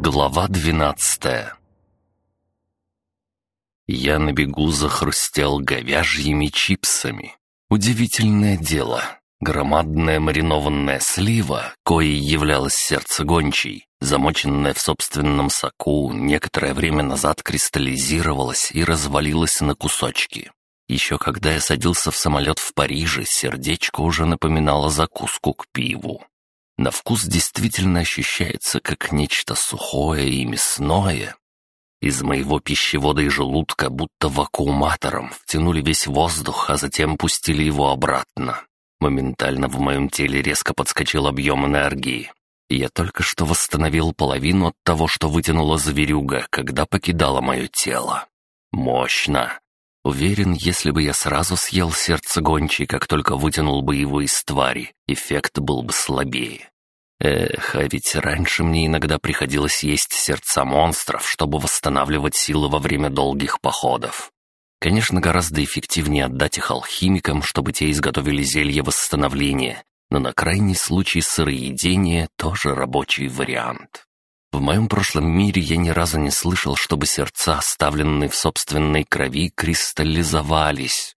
Глава двенадцатая Я на бегу захрустел говяжьими чипсами. Удивительное дело. Громадная маринованная слива, коей являлось сердце гончей, замоченная в собственном соку, некоторое время назад кристаллизировалась и развалилась на кусочки. Еще когда я садился в самолет в Париже, сердечко уже напоминало закуску к пиву. На вкус действительно ощущается как нечто сухое и мясное. Из моего пищевода и желудка будто вакууматором втянули весь воздух, а затем пустили его обратно. Моментально в моем теле резко подскочил объем энергии. Я только что восстановил половину от того, что вытянула зверюга, когда покидала мое тело. Мощно. Уверен, если бы я сразу съел сердце гончей, как только вытянул бы его из твари, эффект был бы слабее. Эх, а ведь раньше мне иногда приходилось есть сердца монстров, чтобы восстанавливать силы во время долгих походов. Конечно, гораздо эффективнее отдать их алхимикам, чтобы те изготовили зелье восстановления, но на крайний случай сыроедение тоже рабочий вариант. В моем прошлом мире я ни разу не слышал, чтобы сердца, оставленные в собственной крови, кристаллизовались.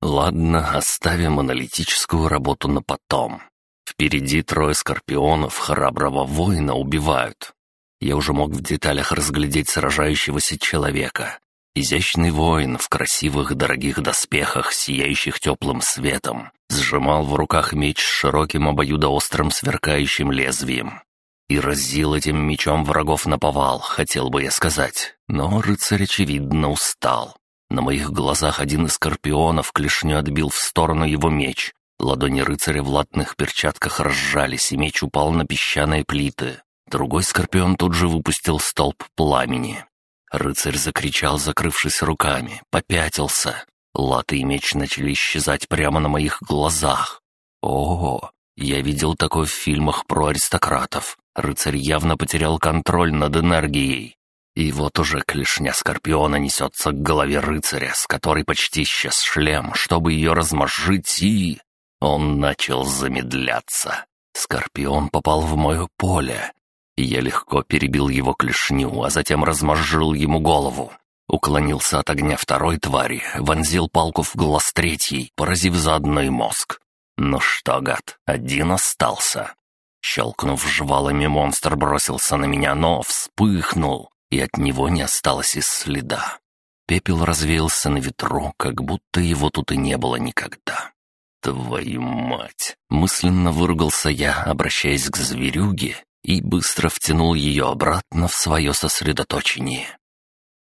Ладно, оставим аналитическую работу на потом. Впереди трое скорпионов храброго воина убивают. Я уже мог в деталях разглядеть сражающегося человека. Изящный воин в красивых дорогих доспехах, сияющих теплым светом, сжимал в руках меч с широким обоюдоострым сверкающим лезвием и разил этим мечом врагов на повал, хотел бы я сказать. Но рыцарь, очевидно, устал. На моих глазах один из скорпионов клешню отбил в сторону его меч. Ладони рыцаря в латных перчатках разжались, и меч упал на песчаные плиты. Другой скорпион тут же выпустил столб пламени. Рыцарь закричал, закрывшись руками, попятился. Латы и меч начали исчезать прямо на моих глазах. О, я видел такое в фильмах про аристократов. Рыцарь явно потерял контроль над энергией. И вот уже клешня Скорпиона несется к голове рыцаря, с которой почти исчез шлем, чтобы ее размозжить, и... Он начал замедляться. Скорпион попал в мое поле. Я легко перебил его клешню, а затем размозжил ему голову. Уклонился от огня второй твари, вонзил палку в глаз третьей, поразив заодно и мозг. Ну что, гад, один остался. Щелкнув жвалами, монстр бросился на меня, но вспыхнул, и от него не осталось и следа. Пепел развеялся на ветру, как будто его тут и не было никогда. «Твою мать!» — мысленно выругался я, обращаясь к зверюге, и быстро втянул ее обратно в свое сосредоточение.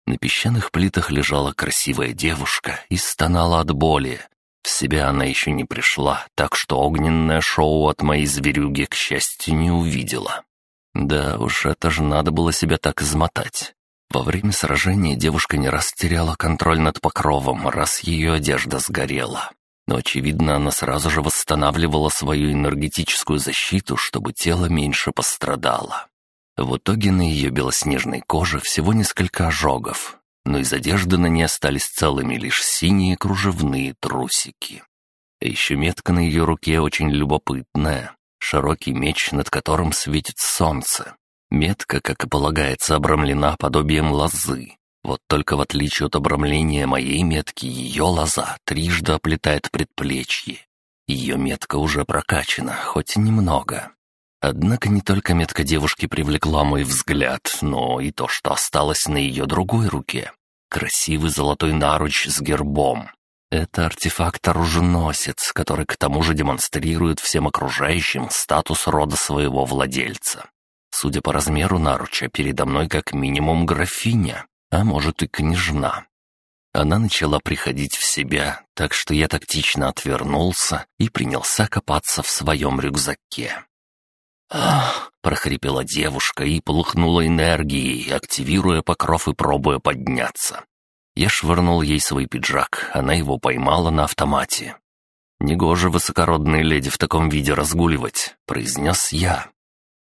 На песчаных плитах лежала красивая девушка и стонала от боли, в себя она еще не пришла, так что огненное шоу от моей зверюги, к счастью, не увидела. Да уж, это же надо было себя так измотать. Во время сражения девушка не раз теряла контроль над покровом, раз ее одежда сгорела. Но, очевидно, она сразу же восстанавливала свою энергетическую защиту, чтобы тело меньше пострадало. В итоге на ее белоснежной коже всего несколько ожогов, но из одежды на ней остались целыми лишь синие кружевные трусики. А еще метка на ее руке очень любопытная. Широкий меч, над которым светит солнце. Метка, как и полагается, обрамлена подобием лозы. Вот только в отличие от обрамления моей метки, ее лоза трижды оплетает предплечье. Ее метка уже прокачана, хоть немного. Однако не только метка девушки привлекла мой взгляд, но и то, что осталось на ее другой руке. Красивый золотой наруч с гербом. Это артефакт-оруженосец, который к тому же демонстрирует всем окружающим статус рода своего владельца. Судя по размеру наруча, передо мной как минимум графиня, а может и княжна. Она начала приходить в себя, так что я тактично отвернулся и принялся копаться в своем рюкзаке. «Ах!» — прохрипела девушка и полыхнула энергией, активируя покров и пробуя подняться. Я швырнул ей свой пиджак, она его поймала на автомате. «Негоже высокородной леди в таком виде разгуливать», — произнес я.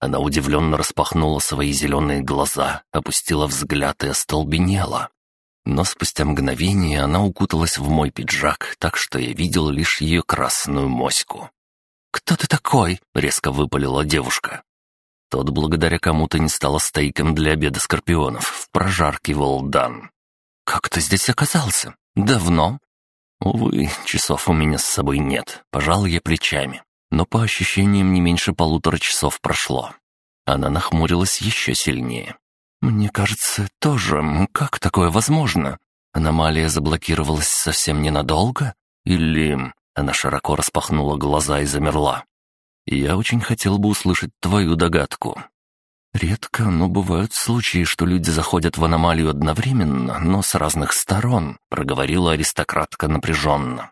Она удивленно распахнула свои зеленые глаза, опустила взгляд и остолбенела. Но спустя мгновение она укуталась в мой пиджак, так что я видел лишь ее красную моську. «Кто ты такой?» — резко выпалила девушка. Тот благодаря кому-то не стал стейком для обеда скорпионов в прожарке Волдан. «Как ты здесь оказался? Давно?» «Увы, часов у меня с собой нет», — пожал я плечами. Но по ощущениям не меньше полутора часов прошло. Она нахмурилась еще сильнее. «Мне кажется, тоже. Как такое возможно? Аномалия заблокировалась совсем ненадолго? Или...» Она широко распахнула глаза и замерла. «Я очень хотел бы услышать твою догадку». «Редко, но бывают случаи, что люди заходят в аномалию одновременно, но с разных сторон», — проговорила аристократка напряженно.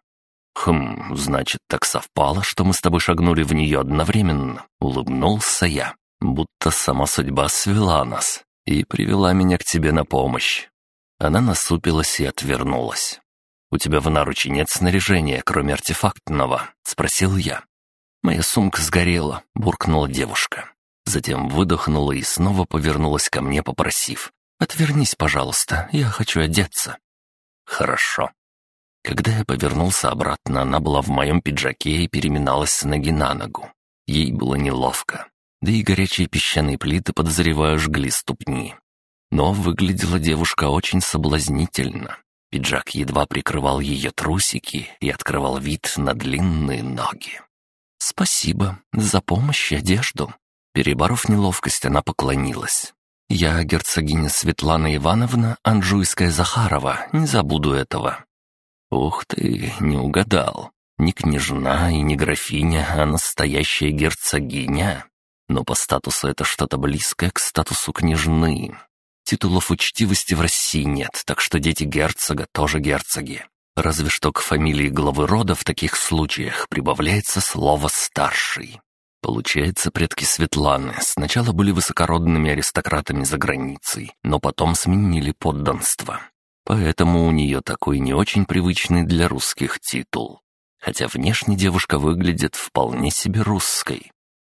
«Хм, значит, так совпало, что мы с тобой шагнули в нее одновременно», — улыбнулся я, будто сама судьба свела нас и привела меня к тебе на помощь. Она насупилась и отвернулась. «У тебя в наруче нет снаряжения, кроме артефактного?» — спросил я. «Моя сумка сгорела», — буркнула девушка. Затем выдохнула и снова повернулась ко мне, попросив. «Отвернись, пожалуйста, я хочу одеться». «Хорошо». Когда я повернулся обратно, она была в моем пиджаке и переминалась с ноги на ногу. Ей было неловко. Да и горячие песчаные плиты, подозреваю, жгли ступни. Но выглядела девушка очень соблазнительно. Пиджак едва прикрывал ее трусики и открывал вид на длинные ноги. «Спасибо за помощь и одежду». Переборов неловкость, она поклонилась. «Я герцогиня Светлана Ивановна Анжуйская Захарова, не забуду этого». «Ух ты, не угадал. Не княжна и не графиня, а настоящая герцогиня. Но по статусу это что-то близкое к статусу княжны. Титулов учтивости в России нет, так что дети герцога тоже герцоги. Разве что к фамилии главы рода в таких случаях прибавляется слово «старший». Получается, предки Светланы сначала были высокородными аристократами за границей, но потом сменили подданство. Поэтому у нее такой не очень привычный для русских титул. Хотя внешне девушка выглядит вполне себе русской.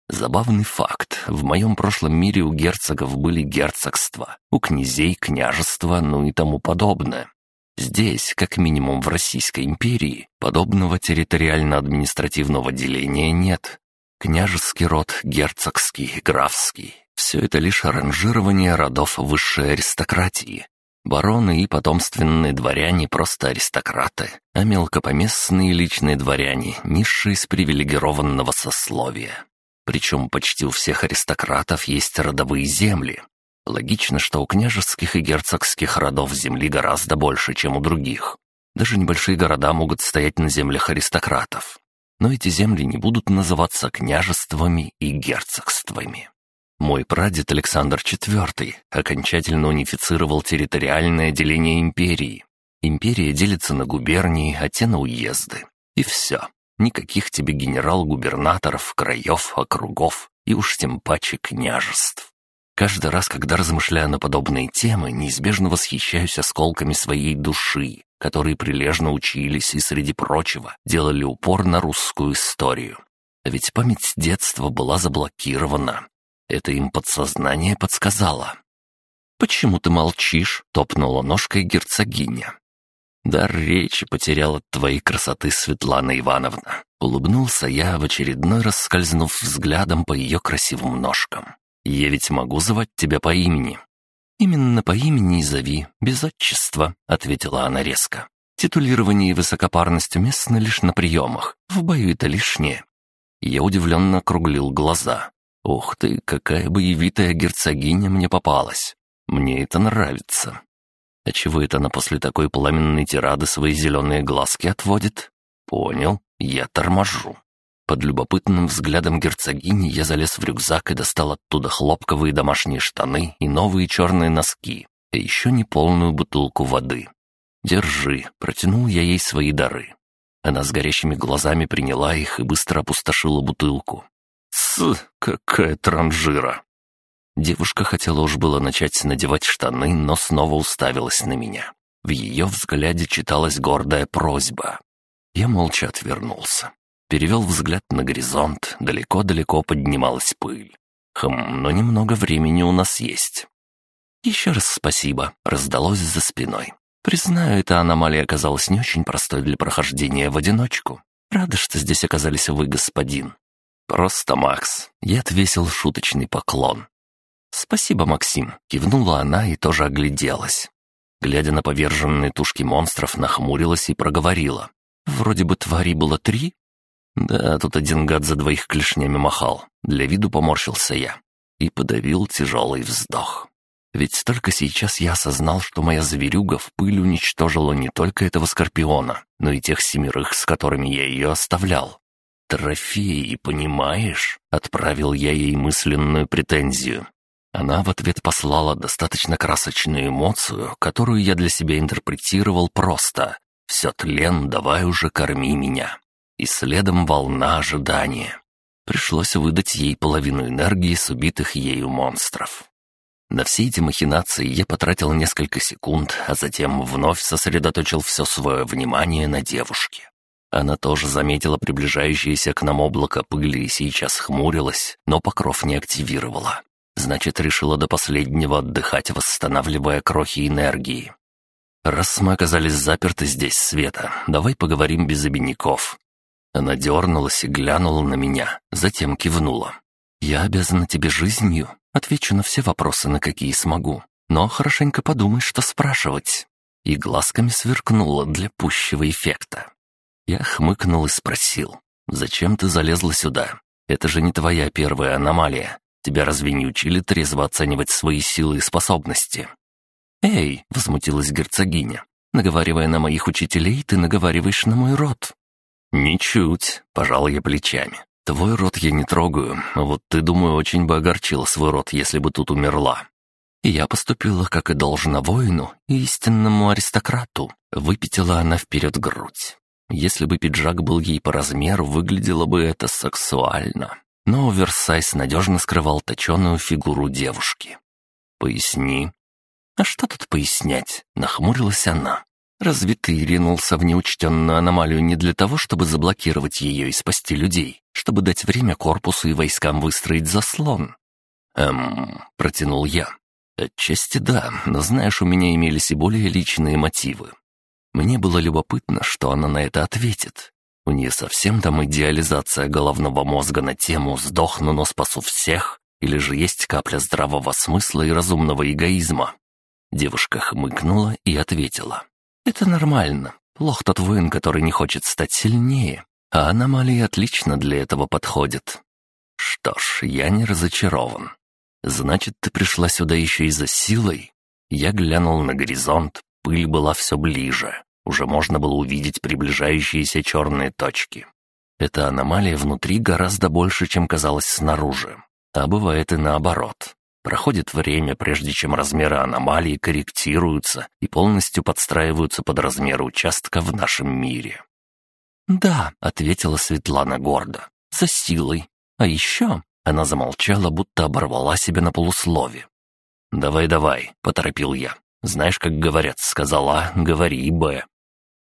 Забавный факт. В моем прошлом мире у герцогов были герцогства, у князей княжества, ну и тому подобное. Здесь, как минимум в Российской империи, подобного территориально-административного деления нет. Княжеский род, герцогский, графский — все это лишь ранжирование родов высшей аристократии, Бароны и потомственные дворяне просто аристократы, а мелкопоместные личные дворяне — низшие из привилегированного сословия. Причем почти у всех аристократов есть родовые земли. Логично, что у княжеских и герцогских родов земли гораздо больше, чем у других. Даже небольшие города могут стоять на землях аристократов. Но эти земли не будут называться княжествами и герцогствами. Мой прадед Александр IV окончательно унифицировал территориальное деление империи. Империя делится на губернии, а те на уезды. И все. Никаких тебе генерал-губернаторов, краев, округов и уж тем паче княжеств. Каждый раз, когда размышляю на подобные темы, неизбежно восхищаюсь осколками своей души, которые прилежно учились и, среди прочего, делали упор на русскую историю. А ведь память детства была заблокирована, это им подсознание подсказало. «Почему ты молчишь?» — топнула ножкой герцогиня. «Дар речи потерял от твоей красоты, Светлана Ивановна». Улыбнулся я, в очередной раз скользнув взглядом по ее красивым ножкам. «Я ведь могу звать тебя по имени». «Именно по имени и зови, без отчества», — ответила она резко. «Титулирование и высокопарность уместны лишь на приемах, в бою это лишнее». Я удивленно округлил глаза. Ух ты, какая боевитая герцогиня мне попалась. Мне это нравится. А чего это она после такой пламенной тирады свои зеленые глазки отводит? Понял, я торможу. Под любопытным взглядом герцогини я залез в рюкзак и достал оттуда хлопковые домашние штаны и новые черные носки, а еще не полную бутылку воды. «Держи», — протянул я ей свои дары. Она с горящими глазами приняла их и быстро опустошила бутылку. «С, какая транжира!» Девушка хотела уж было начать надевать штаны, но снова уставилась на меня. В ее взгляде читалась гордая просьба. Я молча отвернулся. Перевел взгляд на горизонт, далеко-далеко поднималась пыль. Хм, но немного времени у нас есть. «Еще раз спасибо», — раздалось за спиной. «Признаю, эта аномалия оказалась не очень простой для прохождения в одиночку. Рада, что здесь оказались вы, господин. Просто Макс». Я отвесил шуточный поклон. «Спасибо, Максим», — кивнула она и тоже огляделась. Глядя на поверженные тушки монстров, нахмурилась и проговорила. «Вроде бы тварей было три?» «Да, тут один гад за двоих клешнями махал. Для виду поморщился я. И подавил тяжелый вздох. Ведь только сейчас я осознал, что моя зверюга в пыль уничтожила не только этого скорпиона, но и тех семерых, с которыми я ее оставлял. «Трофеи, понимаешь?» — отправил я ей мысленную претензию. Она в ответ послала достаточно красочную эмоцию, которую я для себя интерпретировал просто «Все тлен, давай уже корми меня». И следом волна ожидания. Пришлось выдать ей половину энергии с убитых ею монстров. На все эти махинации я потратил несколько секунд, а затем вновь сосредоточил все свое внимание на девушке. Она тоже заметила приближающееся к нам облако пыли и сейчас хмурилась, но покров не активировала. Значит, решила до последнего отдыхать, восстанавливая крохи энергии. «Раз мы оказались заперты здесь, Света, давай поговорим без обиняков». Она дернулась и глянула на меня, затем кивнула. «Я обязана тебе жизнью, отвечу на все вопросы, на какие смогу, но хорошенько подумай, что спрашивать». И глазками сверкнула для пущего эффекта. Я хмыкнул и спросил, «Зачем ты залезла сюда? Это же не твоя первая аномалия. Тебя разве не учили трезво оценивать свои силы и способности?» «Эй!» — возмутилась герцогиня. «Наговаривая на моих учителей, ты наговариваешь на мой род». «Ничуть», — пожал я плечами. «Твой род я не трогаю, а вот ты, думаю, очень бы огорчила свой род, если бы тут умерла». Я поступила, как и должно воину и истинному аристократу. Выпятила она вперед грудь. Если бы пиджак был ей по размеру, выглядело бы это сексуально но оверсайз надежно скрывал точеную фигуру девушки. «Поясни». «А что тут пояснять?» — нахмурилась она. «Разве ты ринулся в неучтенную аномалию не для того, чтобы заблокировать ее и спасти людей, чтобы дать время корпусу и войскам выстроить заслон?» «Эм...» — протянул я. «Отчасти да, но знаешь, у меня имелись и более личные мотивы. Мне было любопытно, что она на это ответит, у нее совсем там идеализация головного мозга на тему «сдохну, но спасу всех» или же есть капля здравого смысла и разумного эгоизма? Девушка хмыкнула и ответила. «Это нормально. Плох тот воин, который не хочет стать сильнее, а аномалии отлично для этого подходят». «Что ж, я не разочарован. Значит, ты пришла сюда еще и за силой?» Я глянул на горизонт, пыль была все ближе. Уже можно было увидеть приближающиеся черные точки. Эта аномалия внутри гораздо больше, чем казалось снаружи. А бывает и наоборот. Проходит время, прежде чем размеры аномалии корректируются и полностью подстраиваются под размеры участка в нашем мире. «Да», — ответила Светлана гордо, — «за силой. А еще...» — она замолчала, будто оборвала себя на полуслове. «Давай-давай», — поторопил я. «Знаешь, как говорят, сказала говори Б».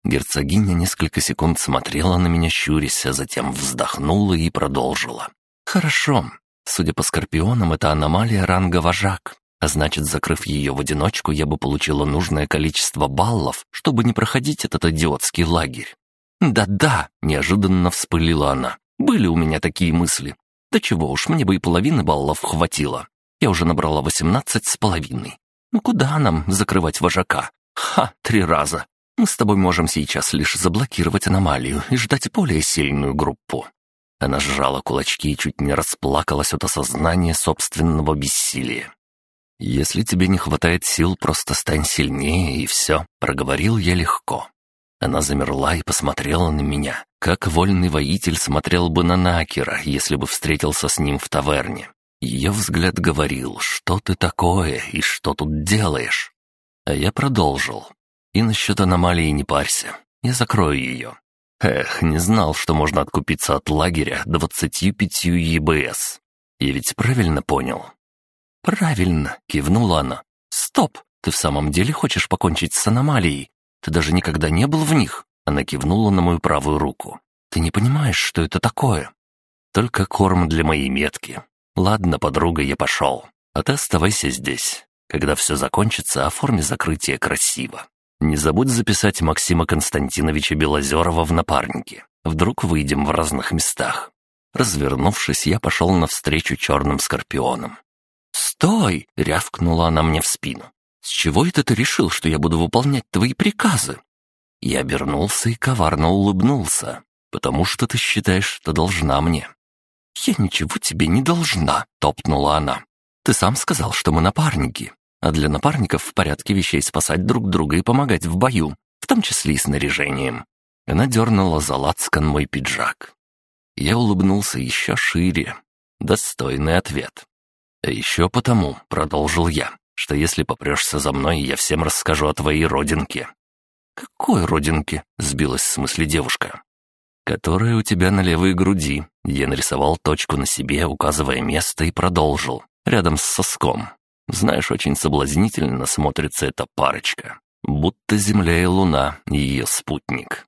Герцогиня несколько секунд смотрела на меня, щурясь, а затем вздохнула и продолжила. «Хорошо. Судя по скорпионам, это аномалия ранга вожак. А значит, закрыв ее в одиночку, я бы получила нужное количество баллов, чтобы не проходить этот идиотский лагерь». «Да-да», — неожиданно вспылила она. «Были у меня такие мысли. Да чего уж, мне бы и половины баллов хватило. Я уже набрала восемнадцать с половиной. Ну куда нам закрывать вожака? Ха, три раза. Мы с тобой можем сейчас лишь заблокировать аномалию и ждать более сильную группу». Она сжала кулачки и чуть не расплакалась от осознания собственного бессилия. «Если тебе не хватает сил, просто стань сильнее, и все», — проговорил я легко. Она замерла и посмотрела на меня, как вольный воитель смотрел бы на Накера, если бы встретился с ним в таверне. Ее взгляд говорил, что ты такое и что тут делаешь. А я продолжил. И насчет аномалии не парься, я закрою ее. Эх, не знал, что можно откупиться от лагеря 25 ЕБС. Я ведь правильно понял? Правильно, кивнула она. Стоп, ты в самом деле хочешь покончить с аномалией? Ты даже никогда не был в них? Она кивнула на мою правую руку. Ты не понимаешь, что это такое? Только корм для моей метки. Ладно, подруга, я пошел. А ты оставайся здесь. Когда все закончится, оформи закрытие красиво. Не забудь записать Максима Константиновича Белозерова в напарники. Вдруг выйдем в разных местах. Развернувшись, я пошел навстречу черным скорпионам. «Стой!» — рявкнула она мне в спину. «С чего это ты решил, что я буду выполнять твои приказы?» Я обернулся и коварно улыбнулся. «Потому что ты считаешь, что должна мне». «Я ничего тебе не должна», — топнула она. «Ты сам сказал, что мы напарники, а для напарников в порядке вещей спасать друг друга и помогать в бою, в том числе и снаряжением». Она дернула за лацкан мой пиджак. Я улыбнулся еще шире. Достойный ответ. «А еще потому», — продолжил я, «что если попрешься за мной, я всем расскажу о твоей родинке». «Какой родинке?» — сбилась с мысли девушка. «Которая у тебя на левой груди». Я нарисовал точку на себе, указывая место, и продолжил. Рядом с соском. Знаешь, очень соблазнительно смотрится эта парочка. Будто Земля и Луна, ее спутник.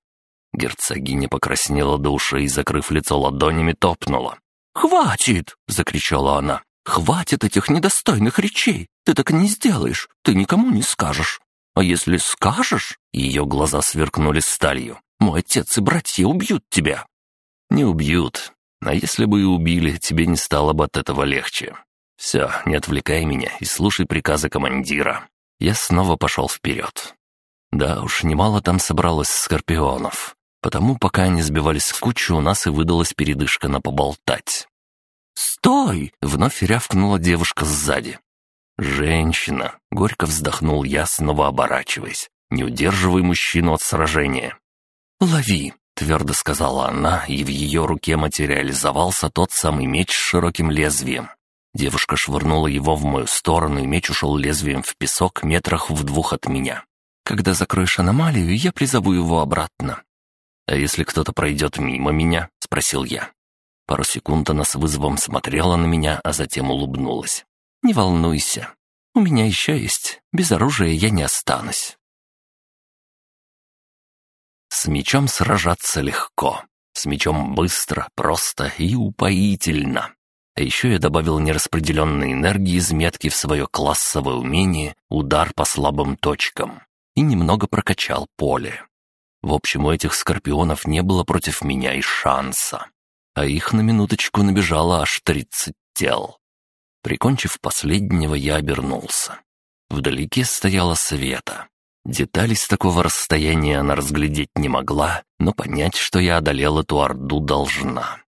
Герцогиня покраснела до ушей закрыв лицо ладонями, топнула. «Хватит!» — закричала она. «Хватит этих недостойных речей! Ты так не сделаешь, ты никому не скажешь. А если скажешь...» Ее глаза сверкнули сталью. «Мой отец и братья убьют тебя!» «Не убьют. А если бы и убили, тебе не стало бы от этого легче. Все, не отвлекай меня и слушай приказы командира». Я снова пошел вперед. Да уж, немало там собралось скорпионов. Потому пока они сбивались в кучу, у нас и выдалась передышка на поболтать. «Стой!» — вновь рявкнула девушка сзади. «Женщина!» — горько вздохнул я, снова оборачиваясь. «Не удерживай мужчину от сражения». «Лови!» — твердо сказала она, и в ее руке материализовался тот самый меч с широким лезвием. Девушка швырнула его в мою сторону, и меч ушел лезвием в песок метрах в двух от меня. «Когда закроешь аномалию, я призову его обратно. «А если кто-то пройдет мимо меня?» — спросил я. Пару секунд она с вызовом смотрела на меня, а затем улыбнулась. «Не волнуйся. У меня еще есть. Без оружия я не останусь». С мечом сражаться легко. С мечом быстро, просто и упоительно. А еще я добавил нераспределенной энергии из метки в свое классовое умение «Удар по слабым точкам» и немного прокачал поле. В общем, у этих скорпионов не было против меня и шанса. А их на минуточку набежало аж тридцать тел. Прикончив последнего, я обернулся. Вдалеке стояла Света. Деталей с такого расстояния она разглядеть не могла, но понять, что я одолел эту орду, должна.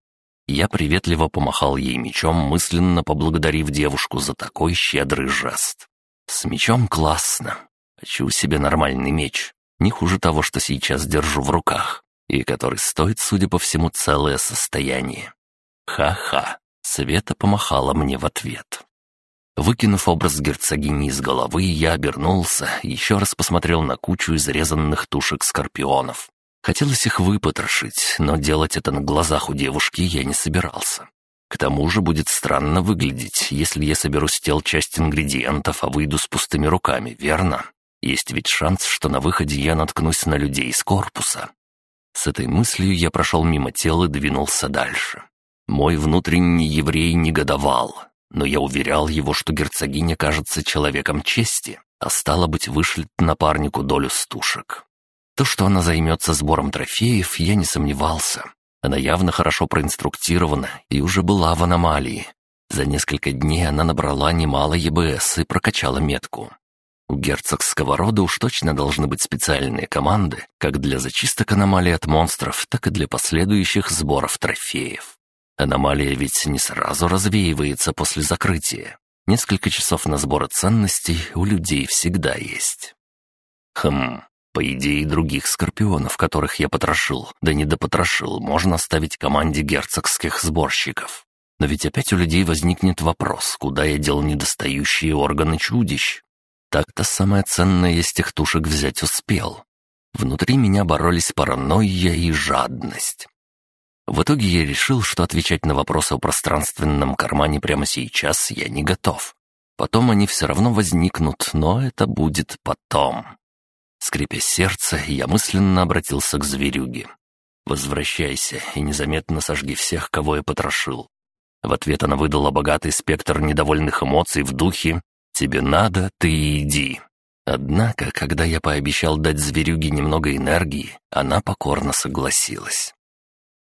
Я приветливо помахал ей мечом, мысленно поблагодарив девушку за такой щедрый жест. С мечом классно. Хочу себе нормальный меч не хуже того, что сейчас держу в руках, и который стоит, судя по всему, целое состояние. Ха-ха, Света помахала мне в ответ. Выкинув образ герцогини из головы, я обернулся и еще раз посмотрел на кучу изрезанных тушек скорпионов. Хотелось их выпотрошить, но делать это на глазах у девушки я не собирался. К тому же будет странно выглядеть, если я соберу с тел часть ингредиентов, а выйду с пустыми руками, верно? Есть ведь шанс, что на выходе я наткнусь на людей из корпуса. С этой мыслью я прошел мимо тела и двинулся дальше. Мой внутренний еврей негодовал, но я уверял его, что герцогиня кажется человеком чести, а стало быть, вышлет напарнику долю стушек. То, что она займется сбором трофеев, я не сомневался. Она явно хорошо проинструктирована и уже была в аномалии. За несколько дней она набрала немало ЕБС и прокачала метку. У герцогского рода уж точно должны быть специальные команды, как для зачисток аномалий от монстров, так и для последующих сборов трофеев. Аномалия ведь не сразу развеивается после закрытия. Несколько часов на сбор ценностей у людей всегда есть. Хм, по идее, других скорпионов, которых я потрошил, да не допотрошил, можно оставить команде герцогских сборщиков. Но ведь опять у людей возникнет вопрос, куда я дел недостающие органы чудищ. Так-то самое ценное из тех тушек взять успел. Внутри меня боролись паранойя и жадность. В итоге я решил, что отвечать на вопросы о пространственном кармане прямо сейчас я не готов. Потом они все равно возникнут, но это будет потом. Скрипя сердце, я мысленно обратился к зверюге. «Возвращайся и незаметно сожги всех, кого я потрошил». В ответ она выдала богатый спектр недовольных эмоций в духе «Тебе надо, ты иди». Однако, когда я пообещал дать зверюге немного энергии, она покорно согласилась.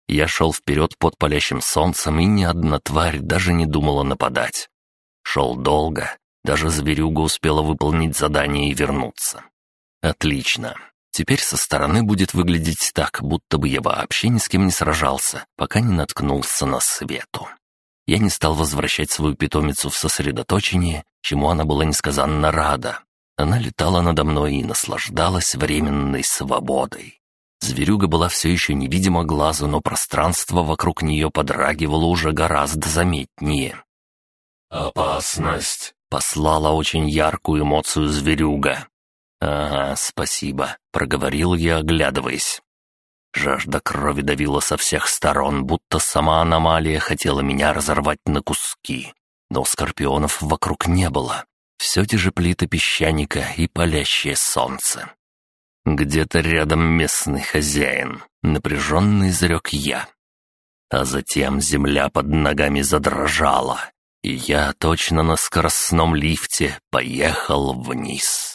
Я шел вперед под палящим солнцем, и ни одна тварь даже не думала нападать. Шел долго, даже зверюга успела выполнить задание и вернуться. Отлично. Теперь со стороны будет выглядеть так, будто бы я вообще ни с кем не сражался, пока не наткнулся на свету. Я не стал возвращать свою питомицу в сосредоточение, чему она была несказанно рада. Она летала надо мной и наслаждалась временной свободой. Зверюга была все еще невидима глазу, но пространство вокруг нее подрагивало уже гораздо заметнее. «Опасность!» — послала очень яркую эмоцию зверюга. «Ага, спасибо», — проговорил я, оглядываясь. Жажда крови давила со всех сторон, будто сама аномалия хотела меня разорвать на куски. Но скорпионов вокруг не было. Все те же плиты песчаника и палящее солнце. Где-то рядом местный хозяин, напряженный изрек я. А затем земля под ногами задрожала, и я точно на скоростном лифте поехал вниз.